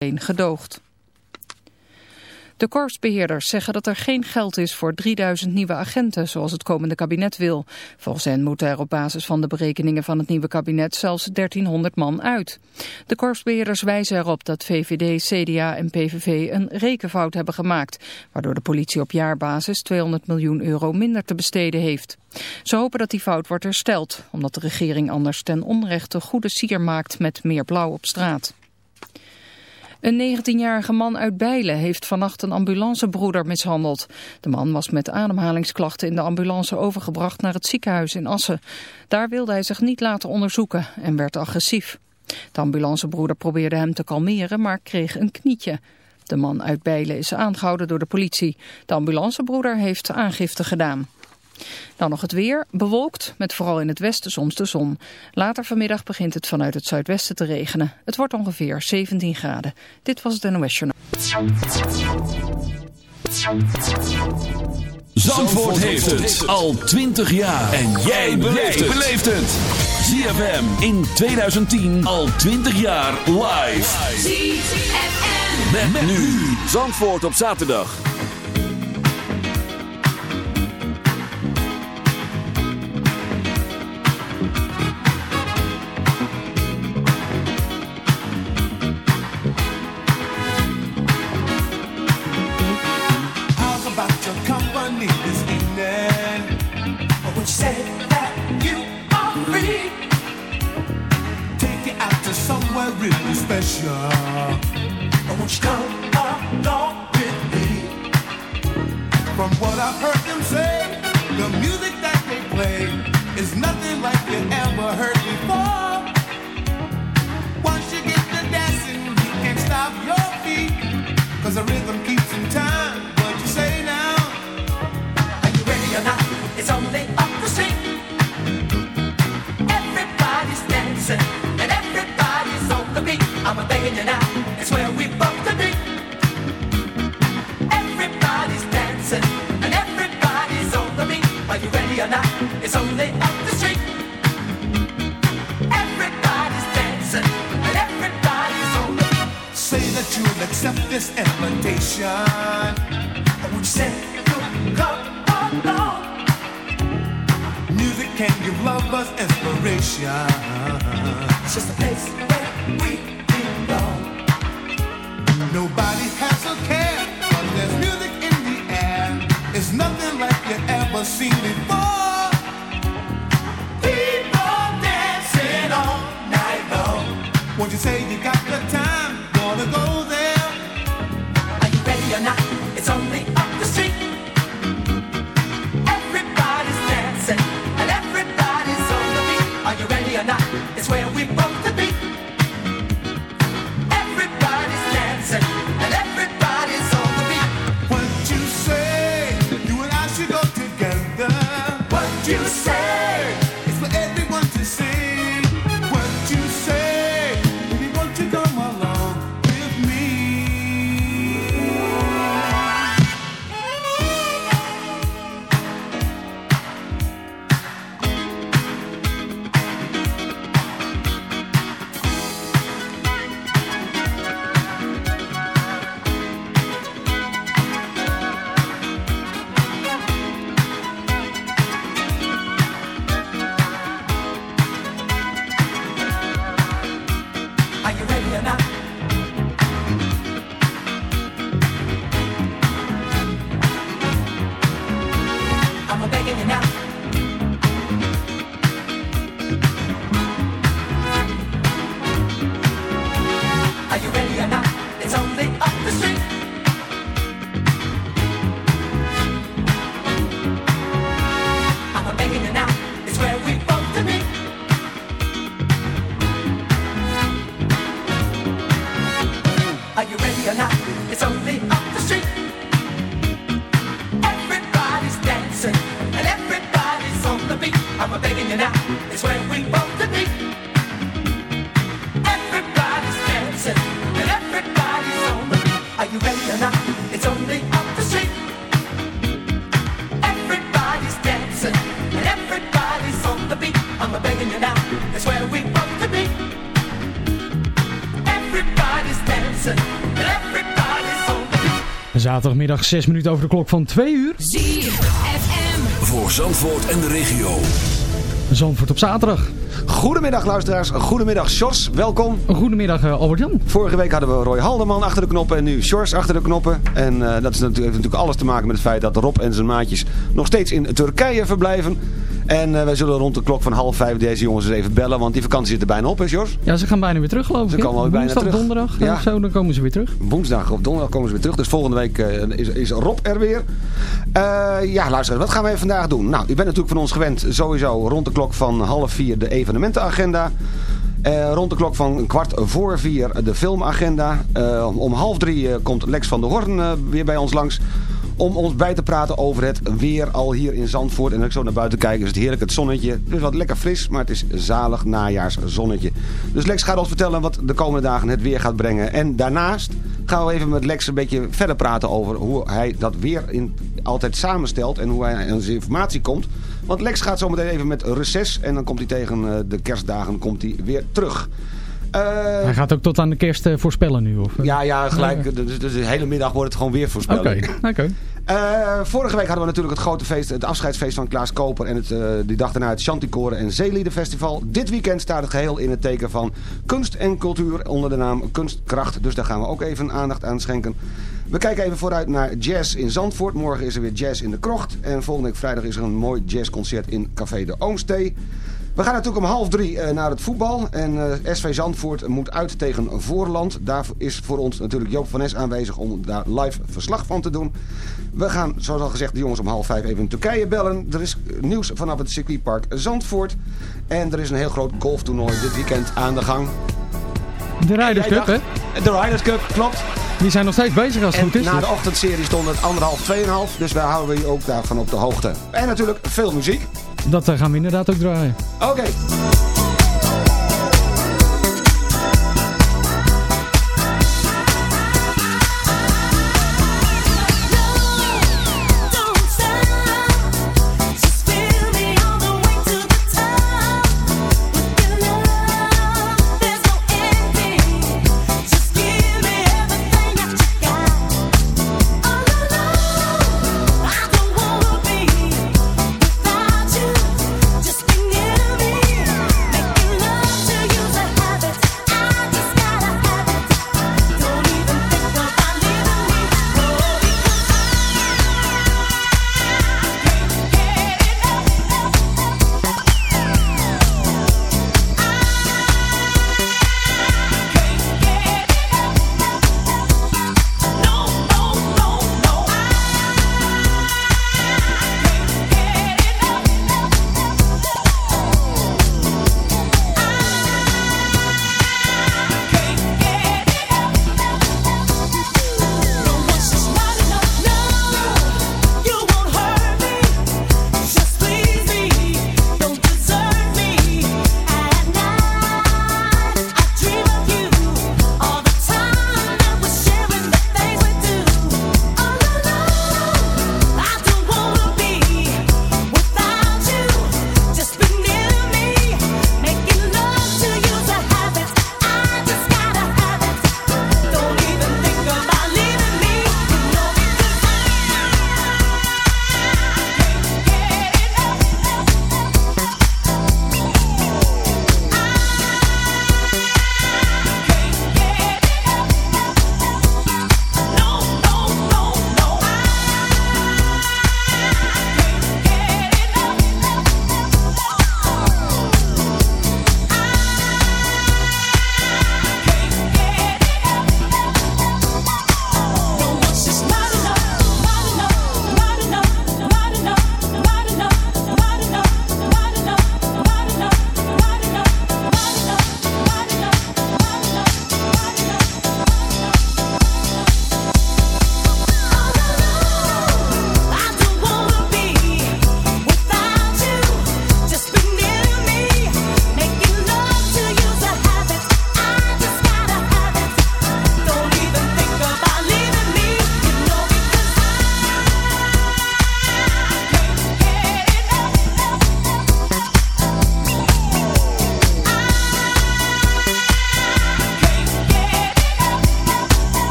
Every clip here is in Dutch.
gedoogd. De korpsbeheerders zeggen dat er geen geld is voor 3000 nieuwe agenten, zoals het komende kabinet wil. Volgens hen moeten er op basis van de berekeningen van het nieuwe kabinet zelfs 1300 man uit. De korpsbeheerders wijzen erop dat VVD, CDA en PVV een rekenfout hebben gemaakt, waardoor de politie op jaarbasis 200 miljoen euro minder te besteden heeft. Ze hopen dat die fout wordt hersteld, omdat de regering anders ten onrechte goede sier maakt met meer blauw op straat. Een 19-jarige man uit Bijlen heeft vannacht een ambulancebroeder mishandeld. De man was met ademhalingsklachten in de ambulance overgebracht naar het ziekenhuis in Assen. Daar wilde hij zich niet laten onderzoeken en werd agressief. De ambulancebroeder probeerde hem te kalmeren, maar kreeg een knietje. De man uit Bijlen is aangehouden door de politie. De ambulancebroeder heeft aangifte gedaan. Dan nog het weer, bewolkt, met vooral in het westen soms de zon. Later vanmiddag begint het vanuit het zuidwesten te regenen. Het wordt ongeveer 17 graden. Dit was het NOS Journal. Zandvoort heeft het al 20 jaar. En jij beleeft het. ZFM in 2010 al 20 jaar live. ZFM. Met, nu. Zandvoort op zaterdag. Really special. I want you to come along with me. From what I've heard them say, the music that they play is nothing like you ever heard before. Once you get the dancing, you can't stop your feet. Cause the rhythm keeps in time. What you say now? Are you ready or not? It's only up I'm begging you now, it's where we both could be. Everybody's dancing and everybody's on the beat. Are you ready or not? It's only up the street. Everybody's dancing and everybody's on the beat. Say that you'll accept this invitation. Would you say you'll come along? Music can give lovers inspiration. It's just a place where we Nobody has a care, but there's music in the air. It's nothing like you ever seen before. People dancing all night long. Won't you say Zaterdagmiddag 6 minuten over de klok van 2 uur. ZFM. Voor Zandvoort en de regio. Zandvoort op zaterdag. Goedemiddag luisteraars, goedemiddag Sjors, welkom. Goedemiddag uh, Albert-Jan. Vorige week hadden we Roy Haldeman achter de knoppen en nu Sjors achter de knoppen. En uh, dat is natuurlijk, heeft natuurlijk alles te maken met het feit dat Rob en zijn maatjes nog steeds in Turkije verblijven. En uh, wij zullen rond de klok van half vijf deze jongens eens even bellen, want die vakantie zit er bijna op, hè Sjors? Ja, ze gaan bijna weer terug geloof ik. Ze komen weer bijna terug. donderdag ja. of zo, dan komen ze weer terug. Woensdag of donderdag komen ze weer terug, dus volgende week is, is Rob er weer. ja, luister, wat gaan wij vandaag doen? Nou, u bent natuurlijk van ons gewend sowieso rond de klok van half vier de evenementenagenda. Uh, rond de klok van kwart voor vier de filmagenda. Uh, om half drie uh, komt Lex van der Horn weer bij ons langs. Om ons bij te praten over het weer al hier in Zandvoort. En als ik zo naar buiten kijk is het heerlijk het zonnetje. Het is wat lekker fris, maar het is zalig najaarszonnetje. Dus Lex gaat ons vertellen wat de komende dagen het weer gaat brengen. En daarnaast gaan we even met Lex een beetje verder praten over hoe hij dat weer in, altijd samenstelt. En hoe hij aan zijn informatie komt. Want Lex gaat zometeen even met reces. En dan komt hij tegen de kerstdagen komt hij weer terug. Uh, hij gaat ook tot aan de kerst uh, voorspellen nu? Of? Ja, ja, gelijk. Dus, dus, de hele middag wordt het gewoon weer voorspellen. Oké, okay. okay. uh, vorige week hadden we natuurlijk het grote feest, het afscheidsfeest van Klaas Koper. En het, die dag daarna het Chanticoren en Zeeliederfestival. Dit weekend staat het geheel in het teken van kunst en cultuur onder de naam Kunstkracht. Dus daar gaan we ook even aandacht aan schenken. We kijken even vooruit naar jazz in Zandvoort. Morgen is er weer jazz in de krocht. En volgende week vrijdag is er een mooi jazzconcert in Café de Oomstee. We gaan natuurlijk om half drie uh, naar het voetbal. En uh, SV Zandvoort moet uit tegen Voorland. Daar is voor ons natuurlijk Joop van Nes aanwezig om daar live verslag van te doen. We gaan, zoals al gezegd, de jongens om half vijf even in Turkije bellen. Er is nieuws vanaf het circuitpark Zandvoort. En er is een heel groot golftoernooi dit weekend aan de gang. De Riders Cup, hè? De Riders Cup, klopt. Die zijn nog steeds bezig als het goed is. na de ochtendserie stond het anderhalf, tweeënhalf. Dus wij houden je ook daarvan op de hoogte. En natuurlijk veel muziek. Dat uh, gaan we inderdaad ook draaien. Oké.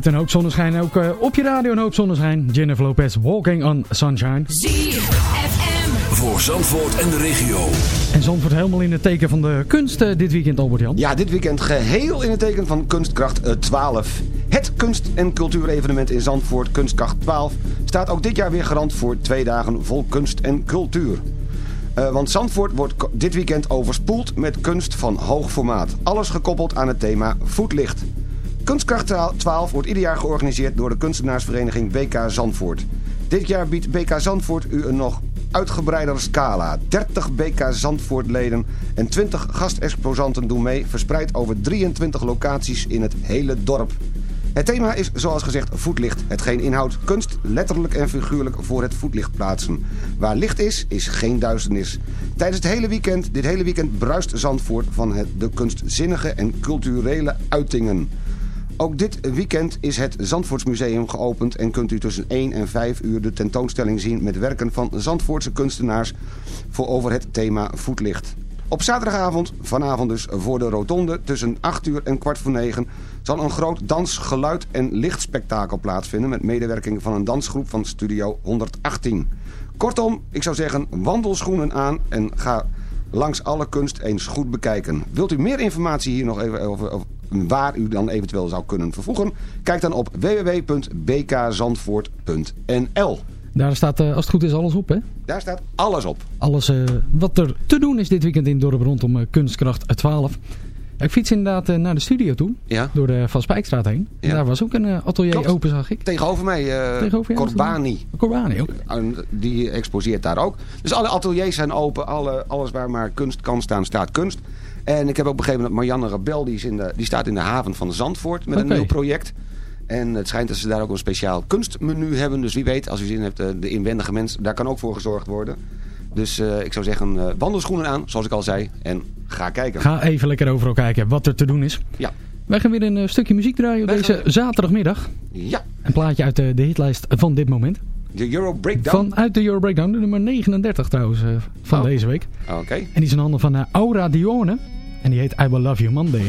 Buiten een hoop zonneschijn, ook eh, op je radio een hoop zonneschijn. Jennifer Lopez, Walking on Sunshine. Voor Zandvoort en de regio. En Zandvoort helemaal in het teken van de kunst eh, dit weekend, Albert-Jan. Ja, dit weekend geheel in het teken van Kunstkracht eh, 12. Het kunst- en cultuurevenement in Zandvoort, Kunstkracht 12, staat ook dit jaar weer garant voor twee dagen vol kunst en cultuur. Eh, want Zandvoort wordt dit weekend overspoeld met kunst van hoog formaat. Alles gekoppeld aan het thema voetlicht. Kunstkracht 12 wordt ieder jaar georganiseerd door de kunstenaarsvereniging BK Zandvoort. Dit jaar biedt BK Zandvoort u een nog uitgebreider scala. 30 BK Zandvoort-leden en 20 gastexposanten doen mee... verspreid over 23 locaties in het hele dorp. Het thema is zoals gezegd voetlicht. Hetgeen inhoudt kunst letterlijk en figuurlijk voor het voetlicht plaatsen. Waar licht is, is geen duisternis. Tijdens het hele weekend, dit hele weekend bruist Zandvoort van het, de kunstzinnige en culturele uitingen. Ook dit weekend is het Zandvoortsmuseum geopend en kunt u tussen 1 en 5 uur de tentoonstelling zien met werken van Zandvoortse kunstenaars voor over het thema voetlicht. Op zaterdagavond, vanavond dus voor de rotonde, tussen 8 uur en kwart voor 9... zal een groot dans, geluid en lichtspektakel plaatsvinden... met medewerking van een dansgroep van Studio 118. Kortom, ik zou zeggen, wandelschoenen aan en ga langs alle kunst eens goed bekijken. Wilt u meer informatie hier nog even over, over waar u dan eventueel zou kunnen vervoegen? Kijk dan op www.bkzandvoort.nl Daar staat, eh, als het goed is, alles op, hè? Daar staat alles op. Alles eh, wat er te doen is dit weekend in dorp rondom eh, Kunstkracht 12. Ik fiets inderdaad naar de studio toe, Ja. door de Van Spijkstraat heen. En daar was ook een atelier Klopt. open, zag ik. Tegenover mij, Tegenover Corbani. Corbani ook. En Die exposeert daar ook. Dus alle ateliers zijn open. Alle, alles waar maar kunst kan staan, staat kunst. En ik heb ook begrepen dat Marianne Rebel, die, is in de, die staat in de haven van Zandvoort met een nieuw project. En het schijnt dat ze daar ook een speciaal kunstmenu hebben. Dus wie weet, als u zin hebt, eh, de inwendige mens, daar kan ook voor gezorgd worden. Dus eh, ik zou zeggen, eh, wandelschoenen aan, zoals ik al zei. En ga kijken. Ga even lekker overal kijken wat er te doen is. Ja. Wij gaan weer een stukje muziek draaien op Wij deze gaan- zaterdagmiddag. Ja, Een plaatje uit de, de hitlijst van dit moment. De Euro Breakdown. Vanuit de Euro Breakdown, de nummer 39 trouwens, eh, van Oh. deze week. Oké. En die is in handen van eh, Aura Dione. En die heet I Will Love You Monday.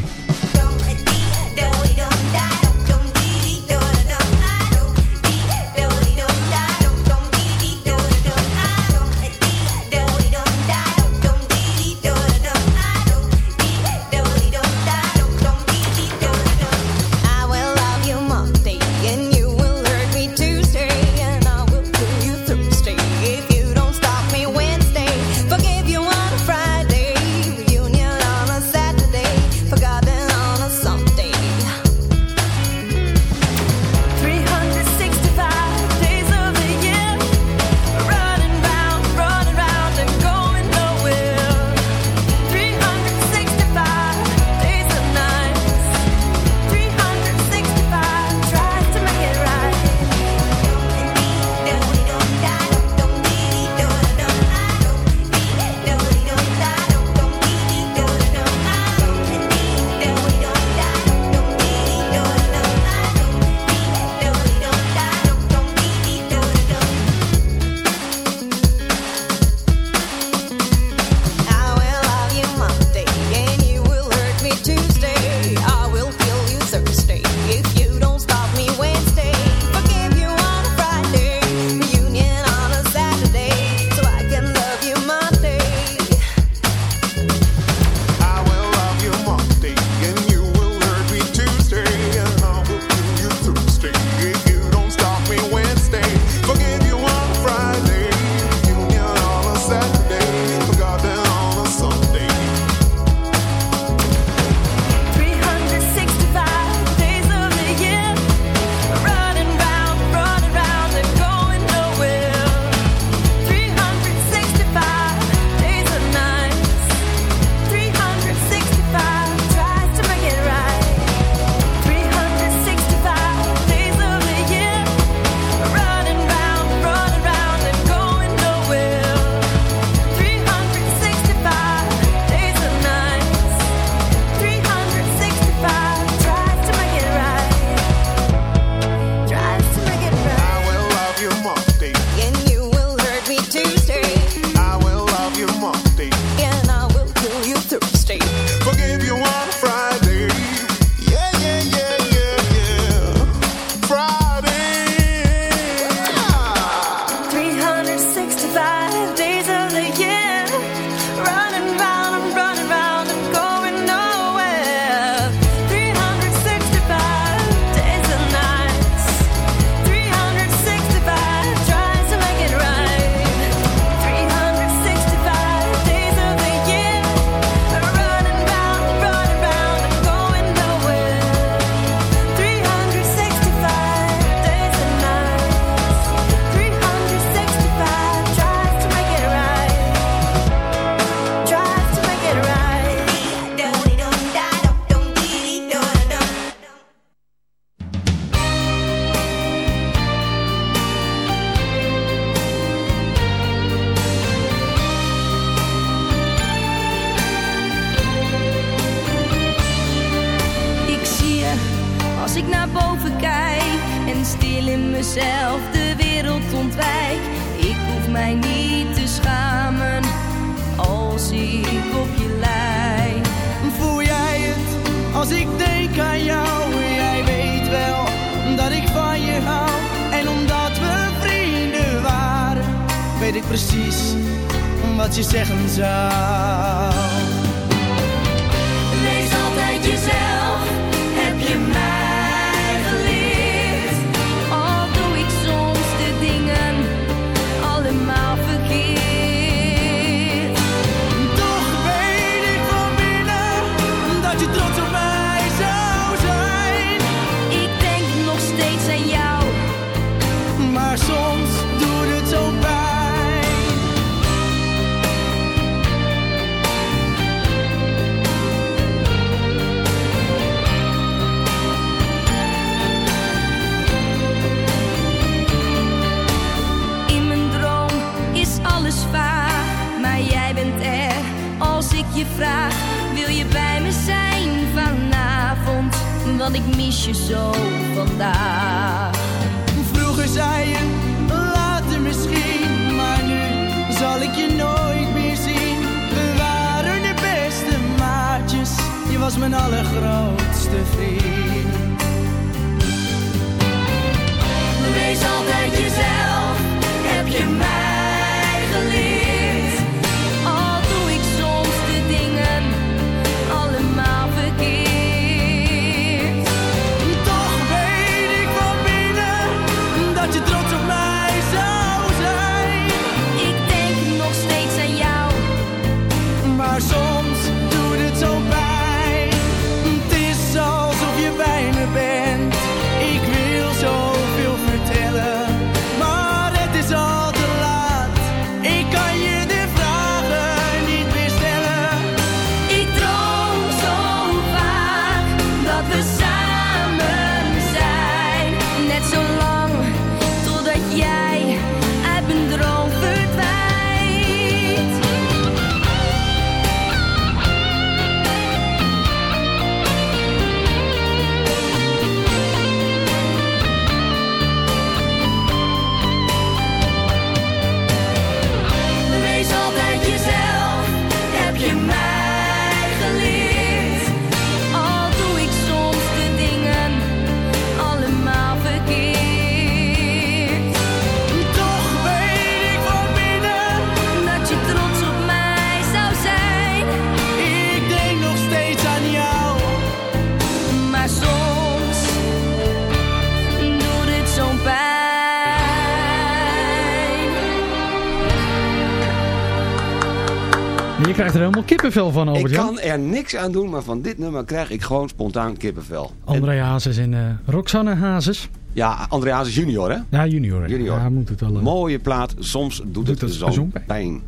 Krijgt er helemaal kippenvel van, Ik Albert-Jan. kan er niks aan doen, maar van dit nummer krijg ik gewoon spontaan kippenvel. En- André Hazes en eh, Roxanne Hazes. ja, Andreas junior hè? Ja, junior. hè. Junior. Ja, moet het wel. eh, Mooie plaat, soms doet, Doet het, pijn. pijn.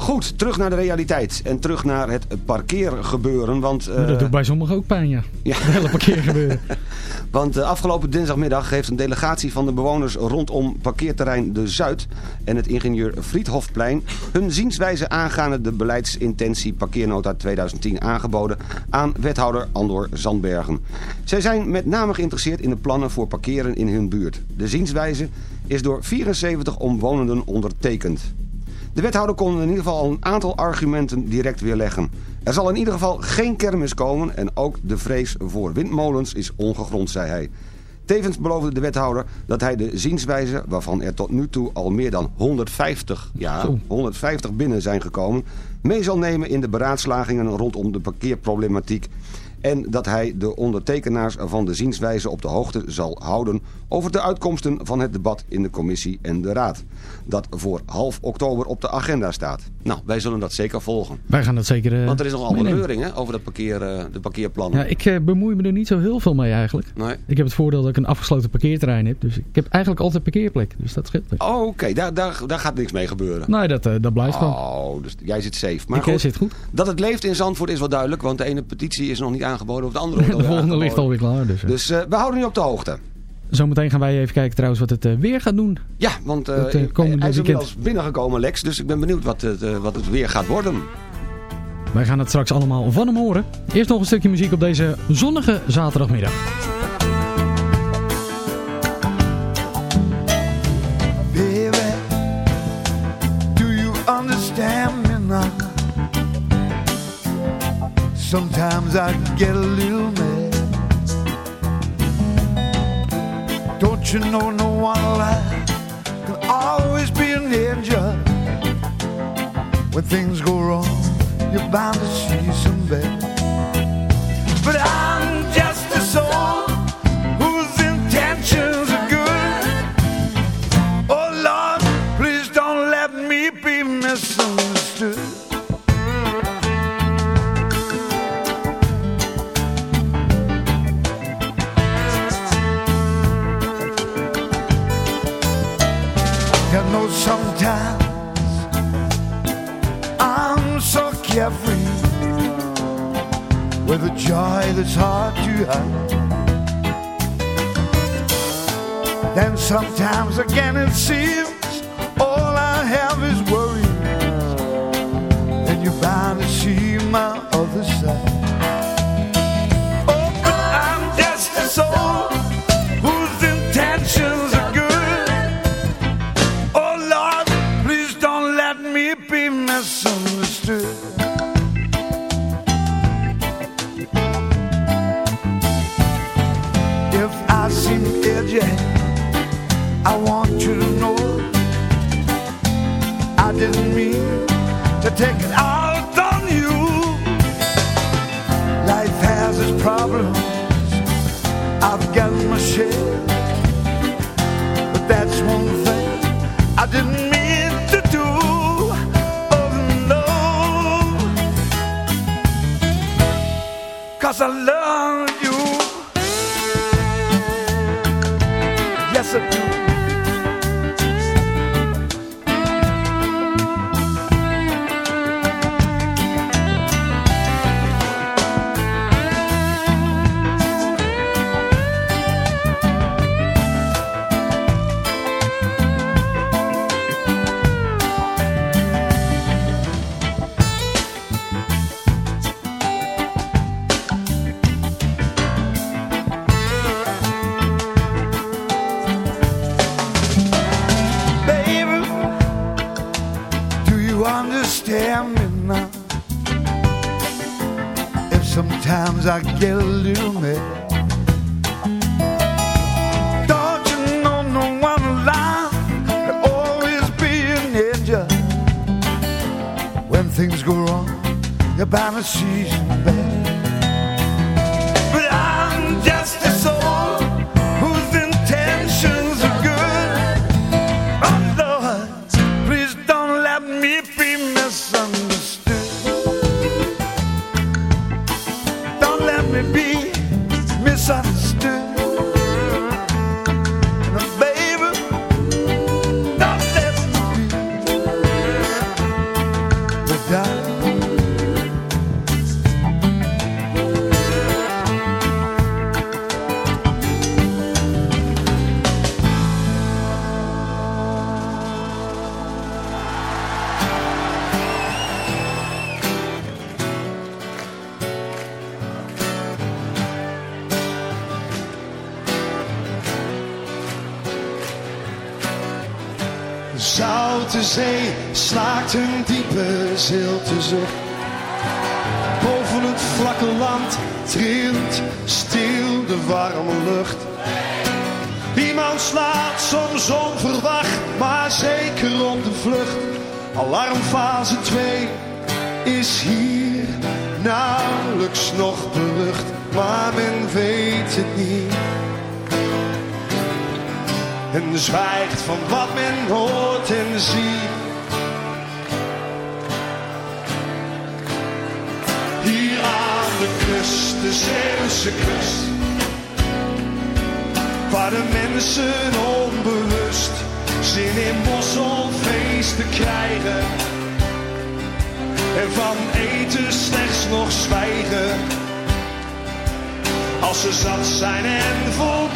Goed, terug naar de realiteit. En terug naar het parkeergebeuren. Want, dat eh, doet bij sommigen ook pijn, ja. ja, Het hele parkeergebeuren. want eh, afgelopen dinsdagmiddag heeft een delegatie van de bewoners rondom parkeerterrein De Zuid en het ingenieur Friedhofplein hun zienswijze aangaande de beleidsintentie parkeernota 2010 aangeboden aan wethouder Andor Zandbergen. Zij zijn met name geïnteresseerd in de plannen voor parkeren in hun buurt. De zienswijze is door 74 omwonenden ondertekend. De wethouder kon in ieder geval al een aantal argumenten direct weerleggen. Er zal in ieder geval geen kermis komen en ook de vrees voor windmolens is ongegrond, zei hij. Tevens beloofde de wethouder dat hij de zienswijze, waarvan er tot nu toe al meer dan 150, ja, Zo. 150 binnen zijn gekomen, mee zal nemen in de beraadslagingen rondom de parkeerproblematiek. En dat hij de ondertekenaars van de zienswijze op de hoogte zal houden over de uitkomsten van het debat in de commissie en de raad. Dat voor half oktober op de agenda staat. Nou, wij zullen dat zeker volgen. Wij gaan dat zeker eh, Want er is nogal meenemen. reuring hè, over de, parkeer, eh, de parkeerplannen. Ja, ik eh, bemoei me er niet zo heel veel mee eigenlijk. Nee. Ik heb het voordeel dat ik een afgesloten parkeerterrein heb. Dus ik heb eigenlijk altijd parkeerplek. Dus dat scheelt. Oh, oké, daar, daar, daar gaat niks mee gebeuren. Nee, dat, dat blijft gewoon. Oh, dus jij zit safe. Maar ik goed, zit goed. dat het leeft in Zandvoort is wel duidelijk, want de ene petitie is nog niet aangeboden of de andere wordt De volgende ligt alweer klaar. Dus. Dus eh, we houden nu op de hoogte. Zometeen gaan wij even kijken trouwens wat het eh, weer gaat doen. Ja, want Het, eh, komende hij is inmiddels binnengekomen, Lex. Dus ik ben benieuwd wat het, eh, wat het weer gaat worden. Wij gaan het straks allemaal van hem horen. Eerst nog een stukje muziek op deze zonnige zaterdagmiddag. Sometimes I get a little mad. Don't you know no one alive can always be an angel? When things go wrong, you're bound to see some bad. But I'm carefree with a joy that's hard to hide. Then sometimes again it seems all I have is worries. and you're bound to see my other side. Alarmfase 2 is hier nauwelijks nog berucht, maar men weet het niet. En zwijgt van wat men hoort en ziet. Hier aan de kust, de Zeeuwse kust. Waar de mensen onbewust zin in mosselfeesten krijgen. En van eten slechts nog zwijgen. Als ze zat zijn en voldaan.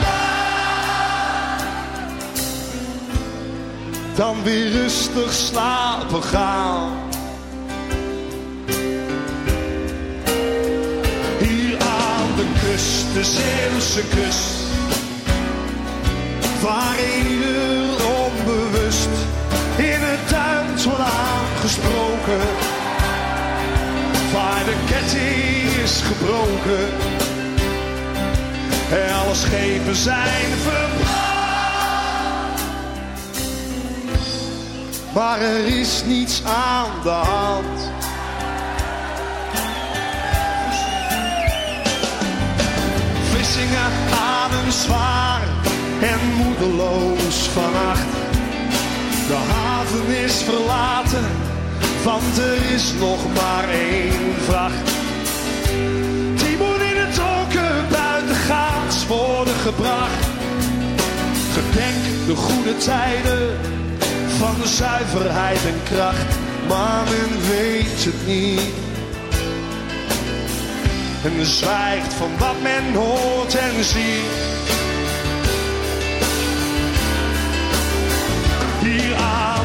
Dan weer rustig slapen gaan. Hier aan de kust, de Zeeuwse kust. Waar ieder onbewust het tuin wordt aangesproken. Waar de ketting is gebroken. En alle schepen zijn verbrand. maar er is niets aan de hand. Vlissingen adem zwaar en moedeloos vannacht. Is verlaten, want er is nog maar één vracht. Die moet in het donker buitengaats worden gebracht. Gedenk de goede tijden van zuiverheid en kracht, maar men weet het niet. En zwijgt van wat men hoort en ziet.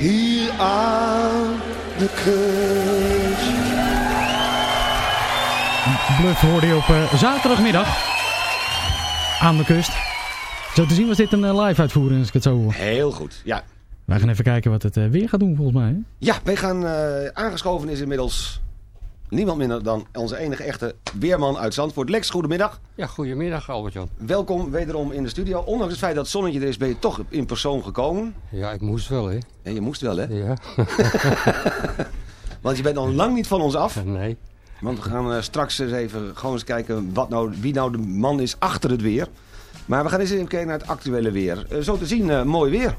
Hier aan de kust. Bluff hoorde je op eh, zaterdagmiddag aan de kust. Zo te zien was dit een eh, live uitvoering als ik het zo... Heel goed, ja. Wij gaan even kijken wat het eh, weer gaat doen volgens mij. hè? Ja, wij gaan eh, aangeschoven is inmiddels niemand minder dan onze enige echte weerman uit Zandvoort. Lex, goedemiddag. Ja, goedemiddag Albert-Jan. Welkom wederom in de studio. Ondanks het feit dat het zonnetje er is, ben je toch in persoon gekomen. Ja, ik moest wel, hè? En je moest wel, hè? Ja. Want je bent nog lang niet van ons af. Nee. Want we gaan eh, straks eens even gewoon eens kijken wat nou, wie nou de man is achter het weer. Maar we gaan eens even kijken naar het actuele weer. Eh, zo te zien, eh, mooi weer.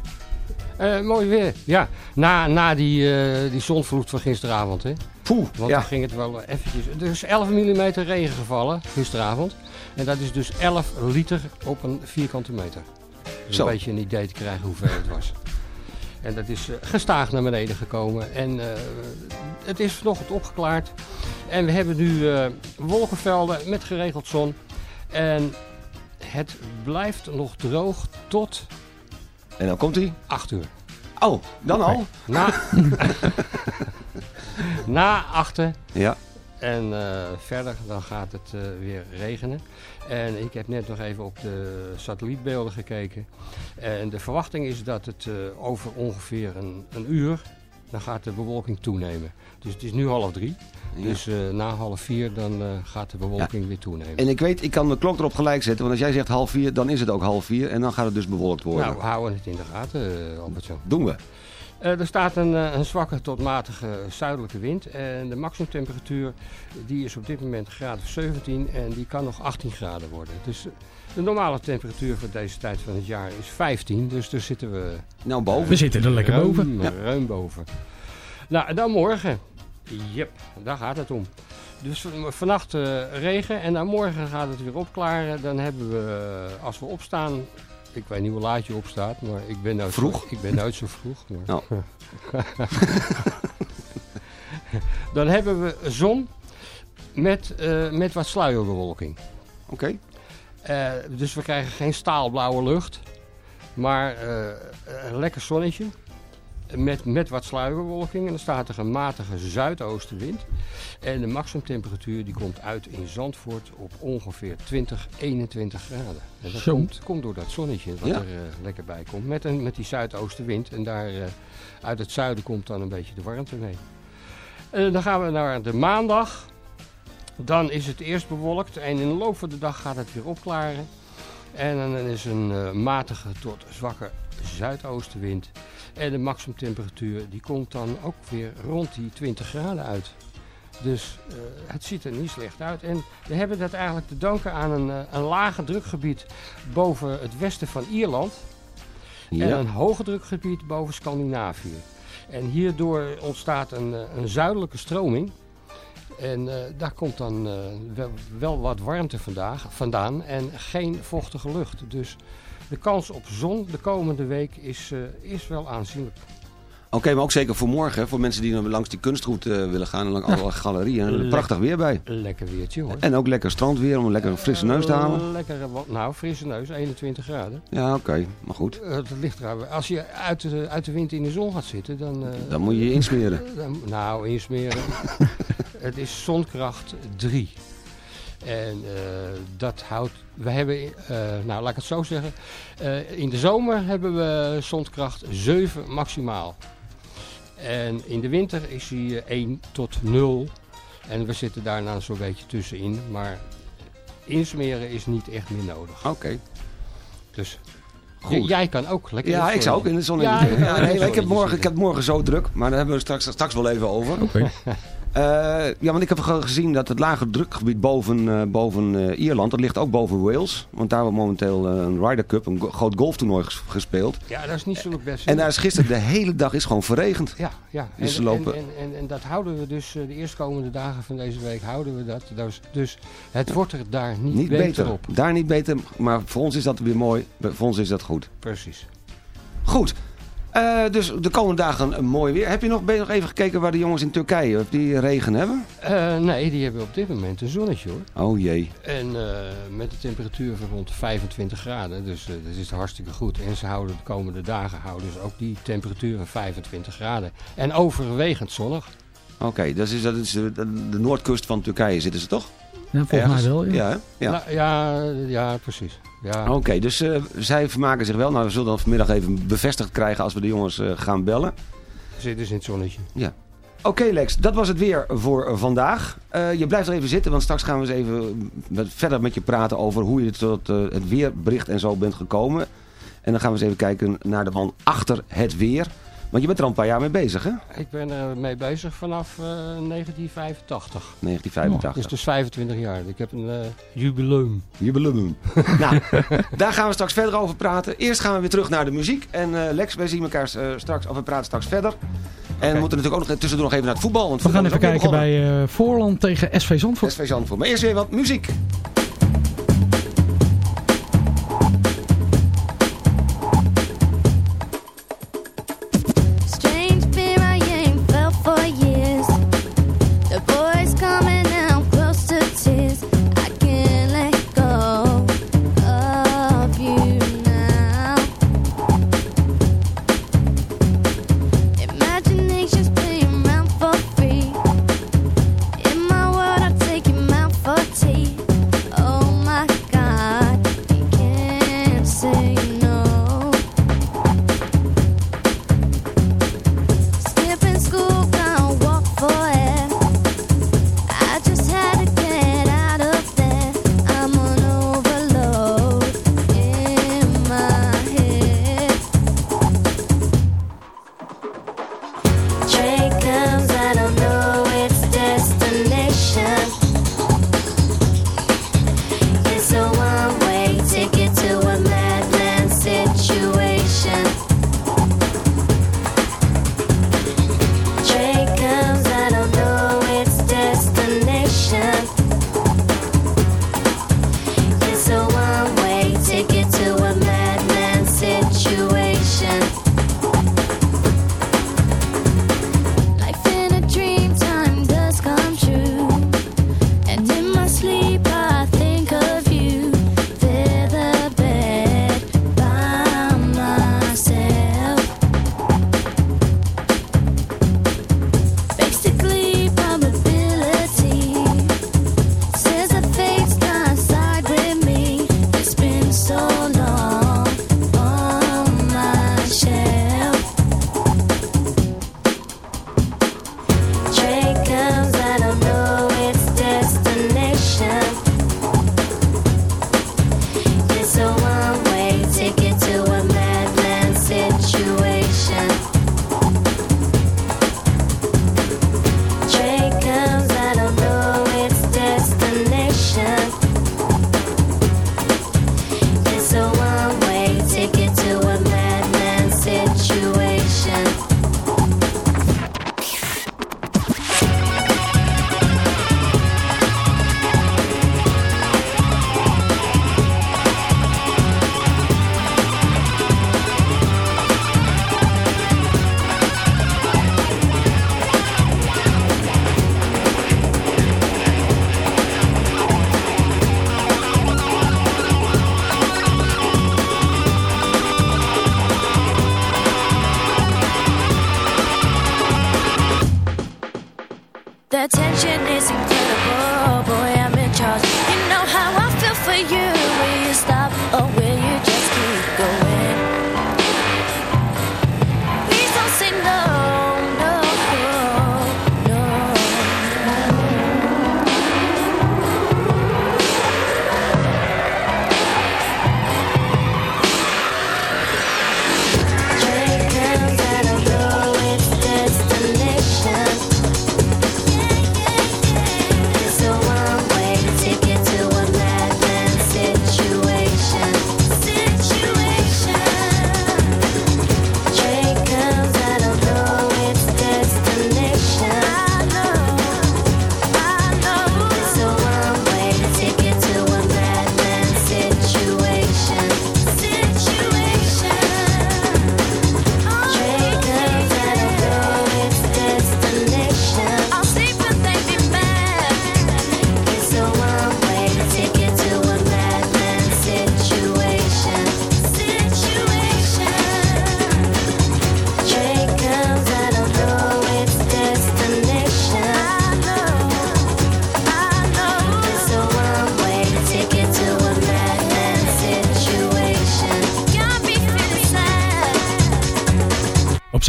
Eh, mooi weer. Ja, na, na die, eh, die zonvloed van gisteravond, hè? Poeh, Want ja. dan ging het wel eventjes... Er is 11 mm regen gevallen gisteravond. En dat is dus 11 liter op een vierkante meter. Dus Zo. een beetje een idee te krijgen hoeveel het was. En dat is eh, gestaag naar beneden gekomen. En eh, het is vanochtend opgeklaard. En we hebben nu eh, wolkenvelden met geregeld zon. En het blijft nog droog tot En dan komt hij. 8 uur. Oh, dan al? Na, na achten. Ja. En eh, verder dan gaat het eh, weer regenen. En ik heb net nog even op de satellietbeelden gekeken. En de verwachting is dat het eh, over ongeveer een, een uur, dan gaat de bewolking toenemen. Dus het is nu half drie. Ja. Dus eh, na half vier dan eh, gaat de bewolking weer toenemen. En ik weet, ik kan de klok erop gelijk zetten. Want als jij zegt half vier, dan is het ook half vier. En dan gaat het dus bewolkt worden. Nou, we houden het in de gaten, uh, Albertje. Doen we. Eh, er staat een, eh, een zwakke tot matige zuidelijke wind. En de maximumtemperatuur die is op dit moment een graad of 17 en die kan nog 18 graden worden. Dus eh, de normale temperatuur voor deze tijd van het jaar is 15. Dus daar zitten we... Nou, boven. We zitten er lekker ruim, boven. Ja. Ruim boven. Nou, en dan morgen. Yep, daar gaat het om. Dus van- vannacht eh, regen en dan morgen gaat het weer opklaren. Dan hebben we, als we opstaan, ik weet niet hoe laat je opstaat, maar ik ben nooit Vroeg? Zo, ik ben nooit zo vroeg. Maar Nou. dan hebben we zon met, eh, met wat sluierbewolking. Oké. Eh, dus we krijgen geen staalblauwe lucht, maar eh, een lekker zonnetje. Met, met wat sluierbewolking. En dan staat er een matige zuidoostenwind. En de maximumtemperatuur die komt uit in Zandvoort op ongeveer 20, 21 graden. En dat komt, komt door dat zonnetje wat Ja. er eh, lekker bij komt. Met, een, met die zuidoostenwind. En daar eh, uit het zuiden komt dan een beetje de warmte mee. Eh, dan gaan we naar de maandag. Dan is het eerst bewolkt en in de loop van de dag gaat het weer opklaren. En dan is een matige tot zwakke zuidoostenwind. En de maximumtemperatuur die komt dan ook weer rond die 20 graden uit. Dus eh, het ziet er niet slecht uit. En we hebben dat eigenlijk te danken aan een, eh, een lage drukgebied boven het westen van Ierland. Ja. en een hoge drukgebied boven Scandinavië. En hierdoor ontstaat een, eh, een zuidelijke stroming. En daar komt dan wel, wel wat warmte vandaag, vandaan en geen vochtige lucht. Dus de kans op zon de komende week is, eh, is wel aanzienlijk. Oké, maar ook zeker voor morgen. Voor mensen die langs die kunstroute eh, willen gaan. En langs alle galerieën. Er prachtig weer bij. Lekker weertje hoor. En ook lekker strandweer om een lekker frisse neus te halen. Lekker, nou, frisse neus, 21 graden. Ja, oké. Maar goed. Eh, dat ligt eraan. Als je uit de, uit de wind in de zon gaat zitten, dan... eh, Dan moet je je insmeren. dan- nou, insmeren. het is zonkracht 3. En eh, dat houdt... We hebben, eh, nou laat ik het zo zeggen. eh, in de zomer hebben we zonkracht 7 maximaal. En in de winter is hij eh, 1 tot 0. En we zitten daarna zo'n beetje tussenin. Maar insmeren is niet echt meer nodig. Oké. Dus Goed. j- jij kan ook lekker Ja, ik zou ook in de zon. Ja, Ja, ja, nee, ik, heb zonnetje morgen, ik heb morgen zo druk. Maar daar hebben we straks, straks wel even over. Oké. ja, want ik heb ge- gezien dat het lage drukgebied boven, eh, boven eh, Ierland, dat ligt ook boven Wales. Want daar wordt momenteel eh, een Ryder Cup, een groot golftoernooi ges- gespeeld. Ja, dat is niet zo best. En daar is gisteren de hele dag is gewoon verregend. Ja, ja. En, Dus ze lopen- en, en, en, en dat houden we dus eh, de eerstkomende dagen van deze week houden we dat. Dus, dus het wordt er daar niet, Niet beter, beter. op. Daar niet beter, maar voor ons is dat weer mooi. Voor ons is dat goed. Precies. Goed. Eh, dus de komende dagen een mooi weer. Heb je nog, ben je nog even gekeken waar de jongens in Turkije of die regen hebben? Eh, nee, die hebben op dit moment een zonnetje hoor. Oh jee. En eh, met een temperatuur van rond de 25 graden. Dus dat is hartstikke goed. En ze houden de komende dagen houden ze ook die temperatuur van 25 graden. En overwegend zonnig. Oké, dat is, dat is de, noordkust van Turkije zitten ze toch? Ja, volgens Ergens? mij wel. Ja. Ja, ja. Nou, ja, ja, precies. Ja. Oké, dus eh, zij vermaken zich wel. Nou, we zullen dat vanmiddag even bevestigd krijgen als we de jongens eh, gaan bellen. Zitten ze in het zonnetje. Ja. Oké Lex, dat was het weer voor eh, vandaag. Je blijft er even zitten, want straks gaan we eens even verder met je praten over hoe je tot het weerbericht en zo bent gekomen. En dan gaan we eens even kijken naar de man achter het weer. Want je bent er al een paar jaar mee bezig, hè? Ik ben er mee bezig vanaf eh, 1985. 1985. Dus dus 25 jaar. Ik heb een eh, jubileum. Jubileum. nou, daar gaan we straks verder over praten. Eerst gaan we weer terug naar de muziek. En eh, Lex, wij zien elkaar eh, straks, of we praten straks verder. En we moeten natuurlijk ook nog tussendoor nog even naar het voetbal. Want We gaan even kijken bij eh, Voorland tegen SV Zandvoort. SV Zandvoort. Maar eerst weer wat muziek.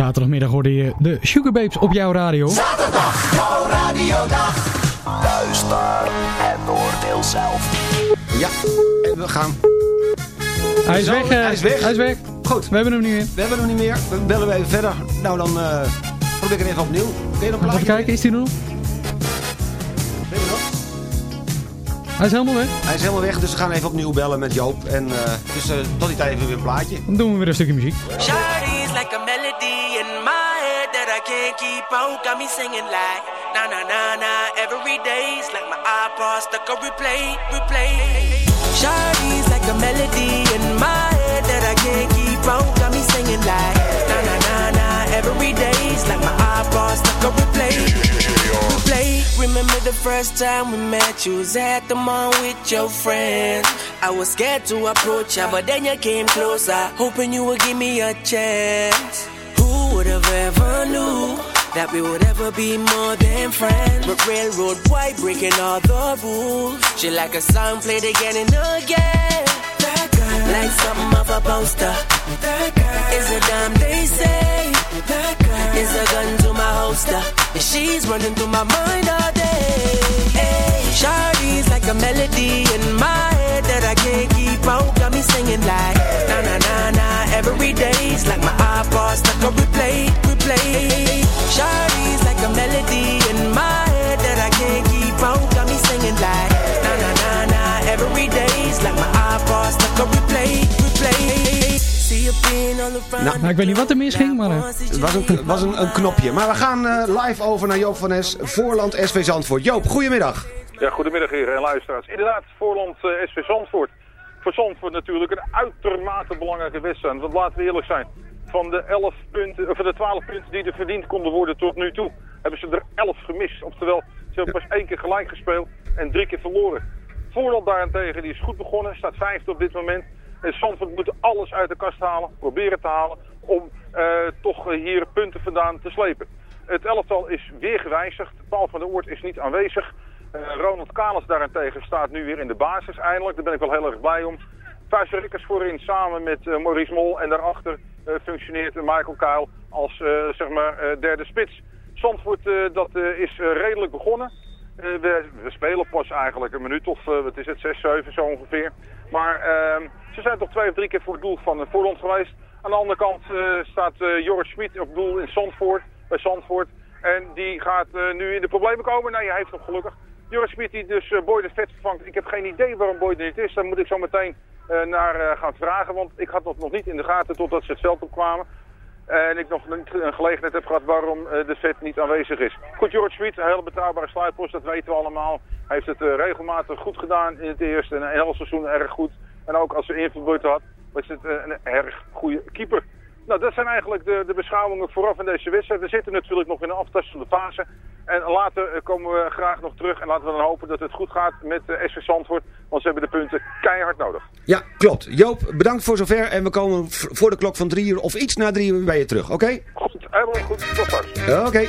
Zaterdagmiddag hoorde je de Sugar Babes op jouw radio. Zaterdag, jouw radiodag. Luister en oordeel zelf. Ja, en we gaan. Hij is Zo, weg. eh, hij is weg. Hij is weg. Goed. We hebben hem nu in. We hebben hem niet meer. Dan bellen we even verder. Nou, dan eh probeer ik het even opnieuw. Kun je nog een plaatje? Even kijken, is hij er nog? Ben je nog? Hij is helemaal weg. Hij is helemaal weg, dus we gaan even opnieuw bellen met Joop. En eh, dus eh, tot die tijd even weer een plaatje. Dan doen we weer een stukje muziek. Can't keep out. Got me singing like na na na na every day's like my iPod stuck on replay, replay. Shawty's like a melody in my head that I can't keep out. Got me singing like na na na na every day's like my iPod stuck on replay, replay. Remember the first time we met? You was at the mall with your friends. I was scared to approach ya, but then you came closer, hoping you would give me a chance. Who would have ever knew that we would ever be more than friends? But railroad white breaking all the rules. She like a song played again and again. That girl, like something off a poster. That girl is a dime they say. That girl is a gun to my holster. And she's running through my mind all day. Hey, Shawty's like a melody in my head that I can't keep out. Got me singing like na na na na every day's like my iPod stuck on replay, replay. Shawty's like a melody in my head that I can't keep out. Got me singing like na na na na every day's like my iPod stuck on replay, replay. See you being on the front. Nou, ik weet niet wat er misging, maar... eh, Het was een, was een, een knopje. Maar we gaan eh, live over naar Joop van Es, Voorland SV Zandvoort. Joop, goedemiddag. Ja, goedemiddag heren en luisteraars. Inderdaad, voorland eh, SV Zandvoort. Voor Zandvoort natuurlijk een uitermate belangrijke wedstrijd. Want laten we eerlijk zijn, van de, 11 punten, of van de 12 punten die er verdiend konden worden tot nu toe, hebben ze er 11 gemist. Oftewel, ze hebben pas één keer gelijk gespeeld en drie keer verloren. Voorland daarentegen, die is goed begonnen, staat vijfde op dit moment. En Zandvoort moet alles uit de kast halen, proberen te halen, om eh, toch eh, hier punten vandaan te slepen. Het elftal is weer gewijzigd. Paul van der Oort is niet aanwezig. Eh, Ronald Kalis daarentegen staat nu weer in de basis eindelijk. Daar ben ik wel heel erg blij om. Thijs Rikkers voorin samen met Maurice Mol. En daarachter functioneert Michael Kuil als eh, zeg maar, eh, derde spits. Zandvoort eh, dat, eh, is eh, redelijk begonnen. Eh, we, we spelen pas eigenlijk een minuut of, eh, wat is het, 6, 7 zo ongeveer. Maar ehm, ze zijn toch twee of drie keer voor het doel van uh, Voorland geweest. Aan de andere kant eh, staat eh, Joris Schmid op doel in Zandvoort, bij Zandvoort. En die gaat eh, nu in de problemen komen. Nou, hij heeft nog gelukkig. Joris Schmid die dus uh, Boy de Vet vervangt. Ik heb geen idee waarom Boy niet is. Daar moet ik zo meteen eh, naar eh, gaan vragen. Want ik had dat nog niet in de gaten totdat ze het veld opkwamen. En ik nog niet een gelegenheid heb gehad waarom eh, de vet niet aanwezig is. Goed, George Smit, een hele betrouwbare sluitpost, dat weten we allemaal. Hij heeft het eh, regelmatig goed gedaan in het eerste en een heel seizoen erg goed. En ook als ze invloed had, was het eh, een erg goede keeper. Nou, dat zijn eigenlijk de, de beschouwingen vooraf in deze wedstrijd. We zitten natuurlijk nog in een aftastende fase. En later eh, komen we graag nog terug. En laten we dan hopen dat het goed gaat met uh, SV Zandvoort. Want ze hebben de punten keihard nodig. Ja, klopt. Joop, bedankt voor zover. En we komen voor de klok van drie uur of iets na drie uur bij je terug, oké? Goed, helemaal goed. Tot straks. Oké.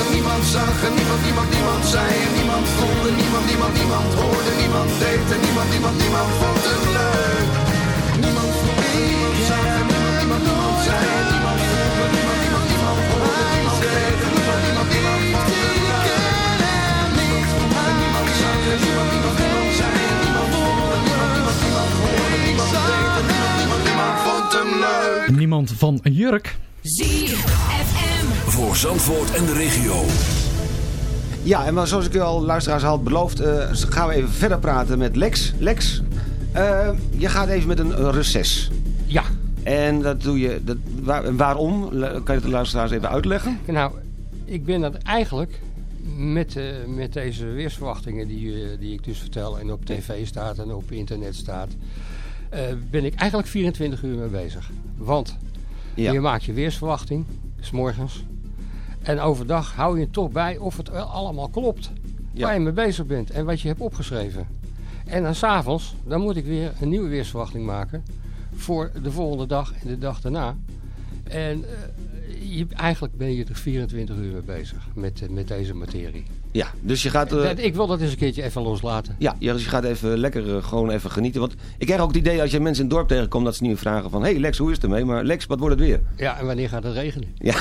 En niemand zag en niemand, niemand, niemand zei en niemand voelde. Niemand, niemand, niemand hoorde, niemand deed en niemand, niemand, niemand vond hem leuk. Niemand en niemand zag en niemand, niemand, niemand zei en niemand voelde. Niemand, niemand, niemand hoorde, niemand deed en niemand, niemand, niemand vond hem leuk. Niemand zag en niemand, niemand, niemand zei en niemand voelde. Niemand, niemand, niemand hoorde, niemand deed en niemand, niemand, niemand vond hem leuk. Niemand van Jurk. ZFM. Voor Zandvoort en de regio. Ja, en maar zoals ik u al luisteraars had beloofd, eh, gaan we even verder praten met Lex. Lex, eh, je gaat even met een reces. Ja. En dat doe je, dat, waar- waarom? Kan je het de luisteraars even uitleggen? Nou, ik ben dat eigenlijk met, eh, met deze weersverwachtingen die, die ik dus vertel en op tv staat en op internet staat, eh, ben ik eigenlijk 24 uur mee bezig. Want Ja. je maakt je weersverwachting, s morgens. En overdag hou je het toch bij of het wel allemaal klopt. Ja. Waar je mee bezig bent en wat je hebt opgeschreven. En dan s'avonds, dan moet ik weer een nieuwe weersverwachting maken. Voor de volgende dag en de dag daarna. En eh, je, eigenlijk ben je er 24 uur mee bezig met, eh, met deze materie. Ja, dus je gaat... eh, ik wil dat eens een keertje even loslaten. Ja, dus je gaat even lekker eh, gewoon even genieten. Want ik krijg ook het idee als je mensen in het dorp tegenkomt... dat ze meer vragen van... Hé hey Lex, hoe is het ermee? Maar Lex, wat wordt het weer? Ja, en wanneer gaat het regenen? Ja.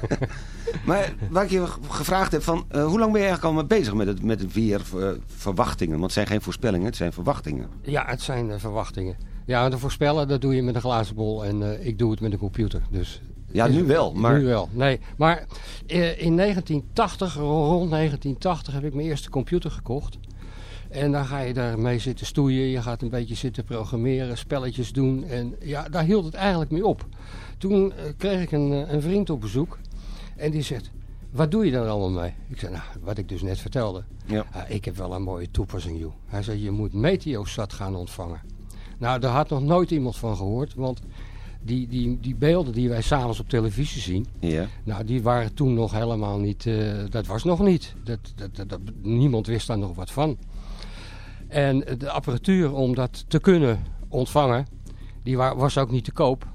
maar waar ik je gevraagd heb van... eh, hoe lang ben je eigenlijk al mee bezig met het, met het weerverwachtingen? Want het zijn geen voorspellingen, het zijn verwachtingen. Ja, het zijn verwachtingen. Ja, en te voorspellen, dat doe je met een glazen bol. En ik doe het met een computer. Dus Ja, nu wel, maar... Nu wel, nee. Maar eh, in 1980, rond 1980, heb ik mijn eerste computer gekocht. En dan ga je daarmee zitten stoeien. Je gaat een beetje zitten programmeren, spelletjes doen. En ja, daar hield het eigenlijk mee op. Toen eh, kreeg ik een, eh, een vriend op bezoek. En die zegt, wat doe je daar allemaal mee? Ik zei, nou, wat ik dus net vertelde. Ja. "Ah, ik heb wel een mooie toepassing, joh. Hij zei, je moet Meteosat gaan ontvangen. Nou, daar had nog nooit iemand van gehoord. Want die, die, die beelden die wij s'avonds op televisie zien... Ja. Nou, die waren toen nog helemaal niet... eh, dat was nog niet. Dat, dat, dat, dat- niemand wist daar nog wat van. En de apparatuur om dat te kunnen ontvangen, die wa- was ook niet te koop.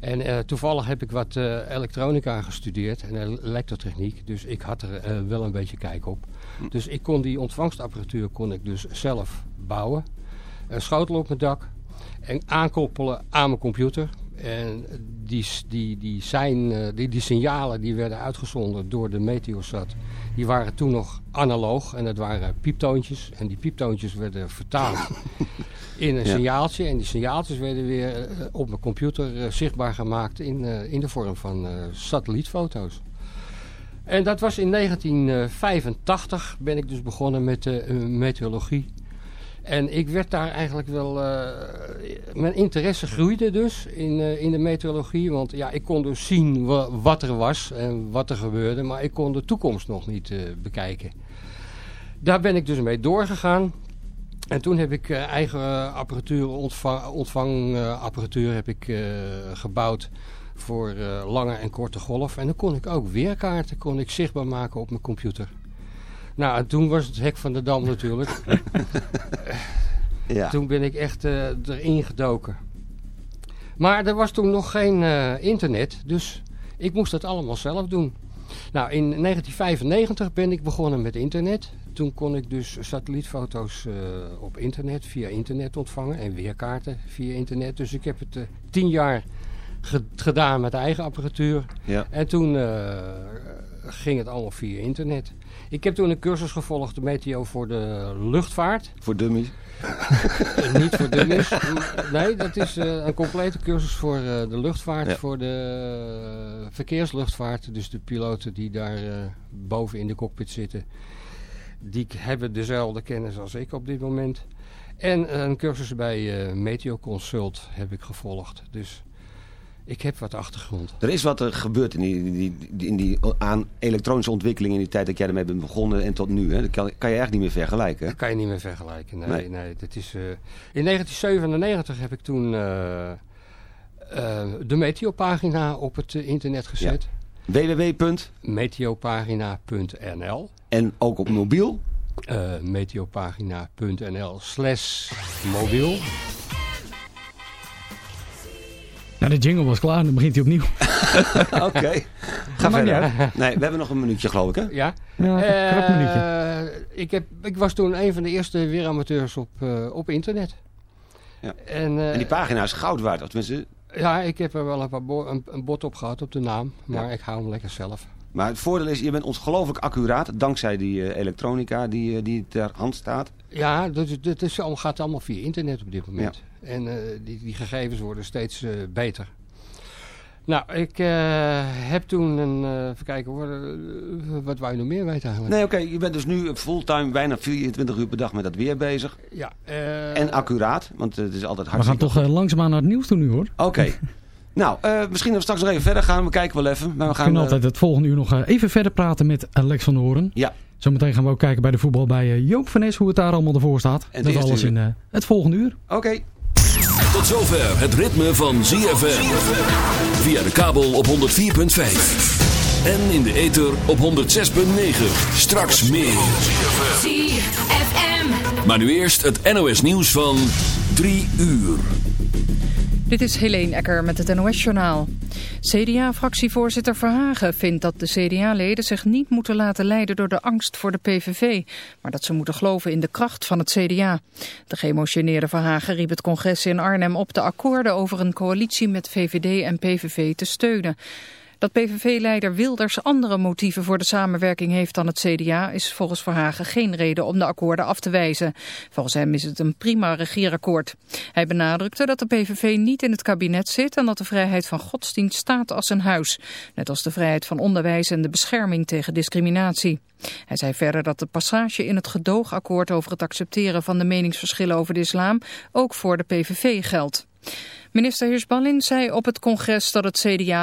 En eh, toevallig heb ik wat eh, elektronica gestudeerd en el- elektrotechniek. Dus ik had er eh, wel een beetje kijk op. Dus ik kon die ontvangstapparatuur kon ik dus zelf bouwen. Een schotel op mijn dak en aankoppelen aan mijn computer. En die, die, die, zijn, eh, die, die signalen die werden uitgezonden door de Meteosat, die waren toen nog analoog en dat waren pieptoontjes. En die pieptoontjes werden vertaald in een Ja. signaaltje. En die signaaltjes werden weer eh, op mijn computer eh, zichtbaar gemaakt in, in de vorm van satellietfoto's. En dat was in 1985 ben ik dus begonnen met de meteorologie. En ik werd daar eigenlijk wel... eh, mijn interesse groeide dus in, eh, in de meteorologie. Want ja, ik kon dus zien wa- wat er was en wat er gebeurde. Maar ik kon de toekomst nog niet eh, bekijken. Daar ben ik dus mee doorgegaan. En toen heb ik eigen apparatuur, ontvang, ontvangapparatuur heb ik gebouwd voor lange en korte golf. En dan kon ik ook weerkaarten kon ik zichtbaar maken op mijn computer. Nou, en toen was het hek van de dam natuurlijk. Ja. Toen ben ik echt eh, erin gedoken. Maar er was toen nog geen eh, internet, dus ik moest dat allemaal zelf doen. Nou, in 1995 ben ik begonnen met internet. Toen kon ik dus satellietfoto's eh, op internet, via internet ontvangen en weerkaarten via internet. Dus ik heb het eh, tien jaar ge- gedaan met eigen apparatuur. Ja. En toen eh, ging het allemaal via internet. Ik heb toen een cursus gevolgd, de Meteo voor de luchtvaart. Voor dummies. Eh, niet voor dummies. Nee, dat is eh, een complete cursus voor eh, de luchtvaart, Ja. voor de verkeersluchtvaart. Dus de piloten die daar boven in de cockpit zitten, die hebben dezelfde kennis als ik op dit moment. En een cursus bij Meteo Consult heb ik gevolgd. Dus ik heb wat achtergrond. Er is wat er gebeurd in die, die, die- in die aan elektronische ontwikkeling in die tijd dat jij ermee bent begonnen en tot nu. Hè? Dat kan, kan je echt niet meer vergelijken. Hè? Dat kan je niet meer vergelijken. Nee, nee. Nee. dat is, eh, in 1997 heb ik toen eh, eh, de Meteo-pagina op het internet gezet. www. Meteopagina.nl En ook op mobiel? Meteopagina.nl slash mobiel. Nou, de jingle was klaar, dan begint hij opnieuw. Oké. Ga niet verder. Nee, we hebben nog een minuutje geloof ik hè? Ja, Ja, Eh, knap minuutje. ik, heb, ik was toen een van de eerste weeramateurs op, eh, op internet. Ja. En, eh, En die pagina is goud waard. Of tenminste, ja, ik heb er wel een, paar bo- een, een bot op gehad op de naam, maar ik hou hem lekker zelf. maar het voordeel is, je bent ongelooflijk accuraat. Dankzij die eh, elektronica die, eh, die ter hand staat. Ja, dat, is- dat is, allemaal- gaat allemaal via internet op dit moment. En eh, die, die gegevens worden steeds eh, beter. Nou, ik eh, heb toen een... eh even kijken hoor, wat wou je nog meer weten eigenlijk? Nee, oké. je bent dus nu fulltime bijna 24 uur per dag met dat weer bezig. Ja, eh, En accuraat, want het is altijd We gaan toch langzaamaan naar het nieuws toe nu hoor. Oké. nou, eh, misschien dat we straks nog even verder gaan. We kijken wel even. Maar we We gaan... kunnen eh, altijd het volgende uur nog even verder praten met Alex van Horen. Ja. Zometeen gaan we ook kijken bij de voetbal bij eh, Joop van Nes, hoe het daar allemaal ervoor staat. het Dat alles uur. in eh, het volgende uur. Oké. Tot zover het ritme van ZFM. Via de kabel op 104.5. En in de ether op 106.9. Straks meer. ZFM. Maar nu eerst het NOS nieuws van 3 uur. Dit is Helene Ecker met het NOS-journaal. CDA-fractievoorzitter Verhagen vindt dat de CDA-leden zich niet moeten laten leiden door de angst voor de PVV, maar dat ze moeten geloven in de kracht van het CDA. De geëmotioneerde Verhagen riep het congres in Arnhem op de akkoorden over een coalitie met VVD en PVV te steunen. Dat PVV-leider Wilders andere motieven voor de samenwerking heeft dan het CDA is volgens Verhagen geen reden om de akkoorden af te wijzen. Volgens hem is het een prima regeerakkoord. Hij benadrukte dat de PVV niet in het kabinet zit en dat de vrijheid van godsdienst staat als een huis. Net als de vrijheid van onderwijs en de bescherming tegen discriminatie. Hij zei verder dat de passage in het gedoogakkoord over het accepteren van de meningsverschillen over de islam ook voor de PVV geldt. Minister Hirschballin zei op het congres dat het CDA